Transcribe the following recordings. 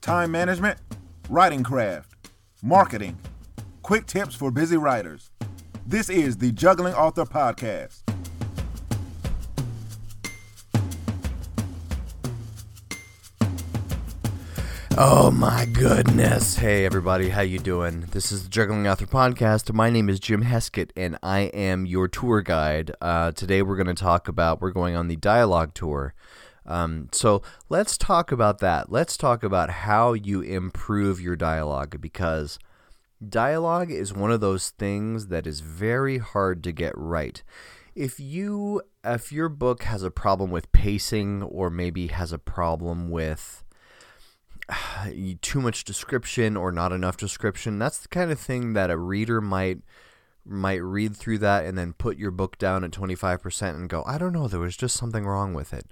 time management, writing craft, marketing, quick tips for busy writers. This is the Juggling Author Podcast. Oh my goodness. Hey everybody, how you doing? This is the Juggling Author Podcast. My name is Jim Heskett and I am your tour guide. Uh, today we're going to talk about, we're going on the dialogue tour. Um, so let's talk about that. Let's talk about how you improve your dialogue because dialogue is one of those things that is very hard to get right. If you if your book has a problem with pacing or maybe has a problem with too much description or not enough description. That's the kind of thing that a reader might might read through that and then put your book down at 25% and go, I don't know, there was just something wrong with it.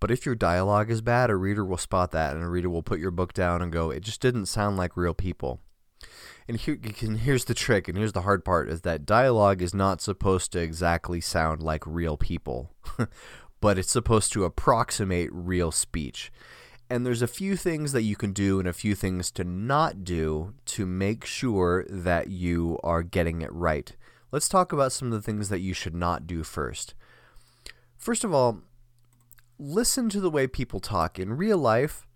But if your dialogue is bad, a reader will spot that and a reader will put your book down and go, it just didn't sound like real people. And here, here's the trick, and here's the hard part is that dialogue is not supposed to exactly sound like real people, but it's supposed to approximate real speech. And there's a few things that you can do and a few things to not do to make sure that you are getting it right. Let's talk about some of the things that you should not do first. First of all, listen to the way people talk. In real life,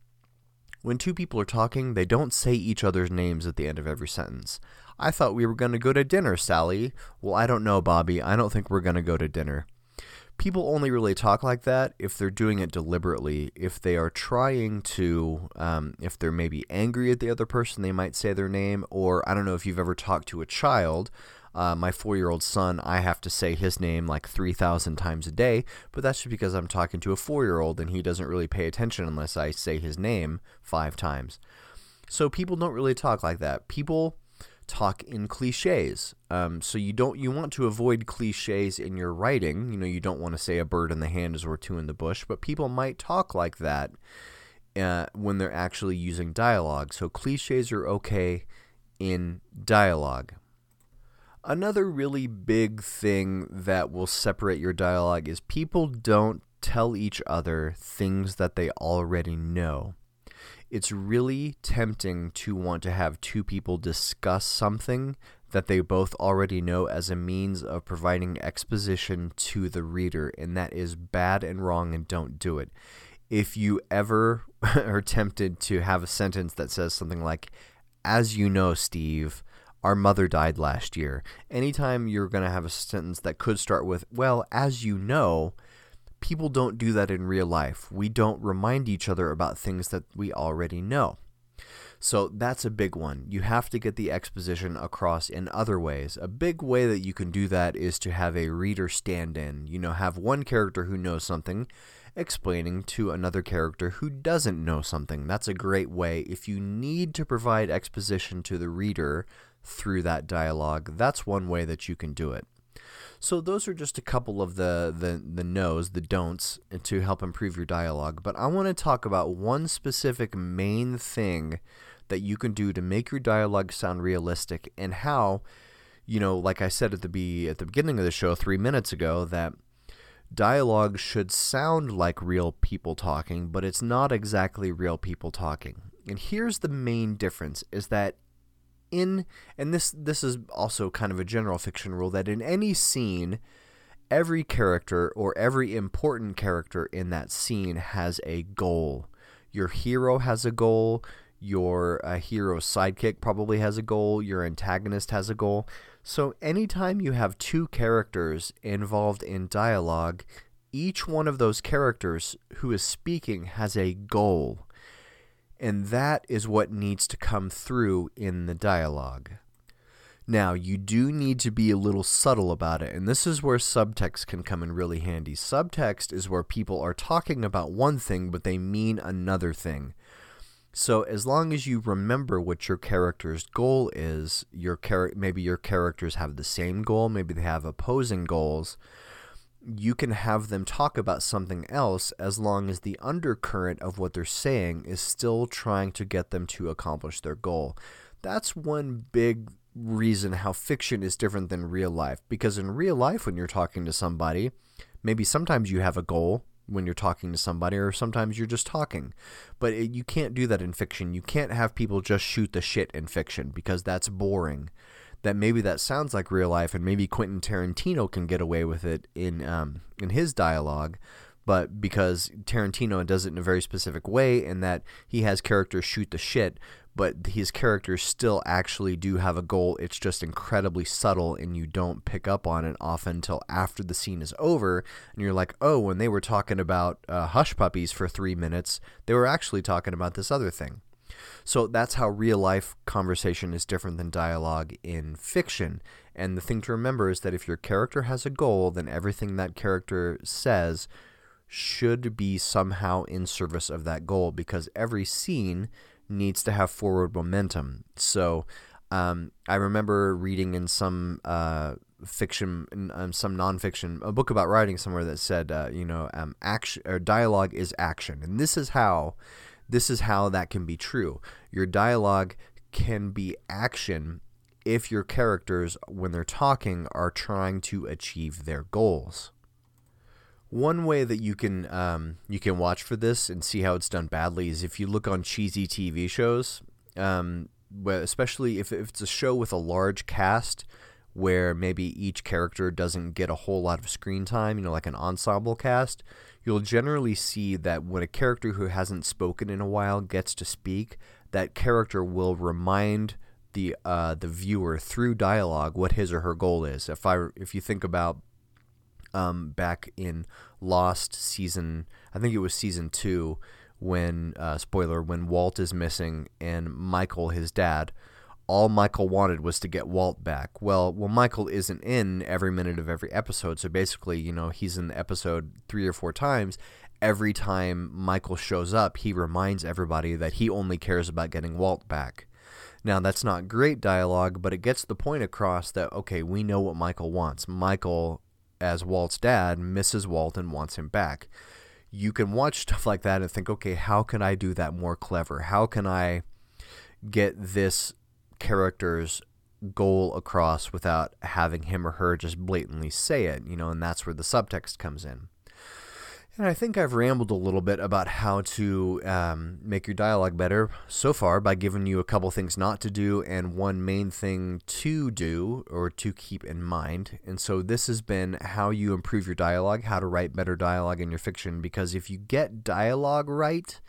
when two people are talking, they don't say each other's names at the end of every sentence. I thought we were going to go to dinner, Sally. Well, I don't know, Bobby. I don't think we're going to go to dinner people only really talk like that if they're doing it deliberately. If they are trying to, um, if they're maybe angry at the other person, they might say their name. Or I don't know if you've ever talked to a child. Uh, my four year old son, I have to say his name like 3,000 times a day, but that's just because I'm talking to a four year old and he doesn't really pay attention unless I say his name five times. So people don't really talk like that. People talk in cliches. Um, so you don't you want to avoid cliches in your writing. You know, you don't want to say a bird in the hand is worth two in the bush, but people might talk like that uh, when they're actually using dialogue. So cliches are okay in dialogue. Another really big thing that will separate your dialogue is people don't tell each other things that they already know it's really tempting to want to have two people discuss something that they both already know as a means of providing exposition to the reader, and that is bad and wrong, and don't do it. If you ever are tempted to have a sentence that says something like, As you know, Steve, our mother died last year, anytime you're going to have a sentence that could start with, Well, as you know, people don't do that in real life. We don't remind each other about things that we already know. So that's a big one. You have to get the exposition across in other ways. A big way that you can do that is to have a reader stand in. You know, have one character who knows something explaining to another character who doesn't know something. That's a great way if you need to provide exposition to the reader through that dialogue. That's one way that you can do it. So those are just a couple of the the the no's, the don'ts uh, to help improve your dialogue. But I want to talk about one specific main thing that you can do to make your dialogue sound realistic and how you know, like I said at the be at the beginning of the show 3 minutes ago that dialogue should sound like real people talking, but it's not exactly real people talking. And here's the main difference is that in and this this is also kind of a general fiction rule that in any scene every character or every important character in that scene has a goal. Your hero has a goal, your uh, hero sidekick probably has a goal, your antagonist has a goal. So anytime you have two characters involved in dialogue, each one of those characters who is speaking has a goal. And that is what needs to come through in the dialogue. Now, you do need to be a little subtle about it, and this is where subtext can come in really handy. Subtext is where people are talking about one thing, but they mean another thing. So, as long as you remember what your character's goal is, your char- maybe your characters have the same goal, maybe they have opposing goals, you can have them talk about something else as long as the undercurrent of what they're saying is still trying to get them to accomplish their goal. That's one big reason how fiction is different than real life. Because in real life, when you're talking to somebody, maybe sometimes you have a goal, when you're talking to somebody, or sometimes you're just talking. But it, you can't do that in fiction. You can't have people just shoot the shit in fiction because that's boring. That maybe that sounds like real life, and maybe Quentin Tarantino can get away with it in um, in his dialogue, but because Tarantino does it in a very specific way, and that he has characters shoot the shit, but his characters still actually do have a goal. It's just incredibly subtle, and you don't pick up on it often until after the scene is over, and you're like, oh, when they were talking about uh, hush puppies for three minutes, they were actually talking about this other thing. So that's how real life conversation is different than dialogue in fiction. And the thing to remember is that if your character has a goal, then everything that character says should be somehow in service of that goal because every scene needs to have forward momentum. So um, I remember reading in some uh, fiction, in, um, some nonfiction, a book about writing somewhere that said, uh, you know, um, action or dialogue is action, and this is how, this is how that can be true. Your dialogue can be action if your characters, when they're talking, are trying to achieve their goals. One way that you can um, you can watch for this and see how it's done badly is if you look on cheesy TV shows, um, especially if, if it's a show with a large cast where maybe each character doesn't get a whole lot of screen time, you know, like an ensemble cast, you'll generally see that when a character who hasn't spoken in a while gets to speak, that character will remind the uh, the viewer through dialogue what his or her goal is. If I if you think about um, back in Lost season, I think it was season two, when uh, spoiler when Walt is missing and Michael, his dad, all Michael wanted was to get Walt back. Well, well, Michael isn't in every minute of every episode, so basically, you know, he's in the episode three or four times. Every time Michael shows up, he reminds everybody that he only cares about getting Walt back. Now, that's not great dialogue, but it gets the point across that, okay, we know what Michael wants. Michael as Walt's dad misses Walt and wants him back. You can watch stuff like that and think, okay, how can I do that more clever? How can I get this character's goal across without having him or her just blatantly say it, you know, and that's where the subtext comes in. And I think I've rambled a little bit about how to um, make your dialogue better so far by giving you a couple things not to do and one main thing to do or to keep in mind. And so this has been how you improve your dialogue, how to write better dialogue in your fiction. Because if you get dialogue right,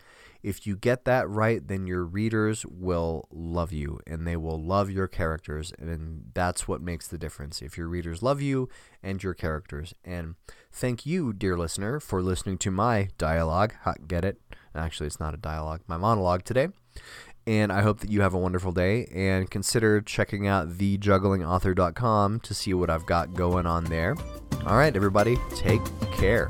if you get that right, then your readers will love you and they will love your characters. And that's what makes the difference. If your readers love you and your characters. And thank you, dear listener, for listening to my dialogue. Get it? Actually, it's not a dialogue, my monologue today. And I hope that you have a wonderful day and consider checking out thejugglingauthor.com to see what I've got going on there. All right, everybody, take care.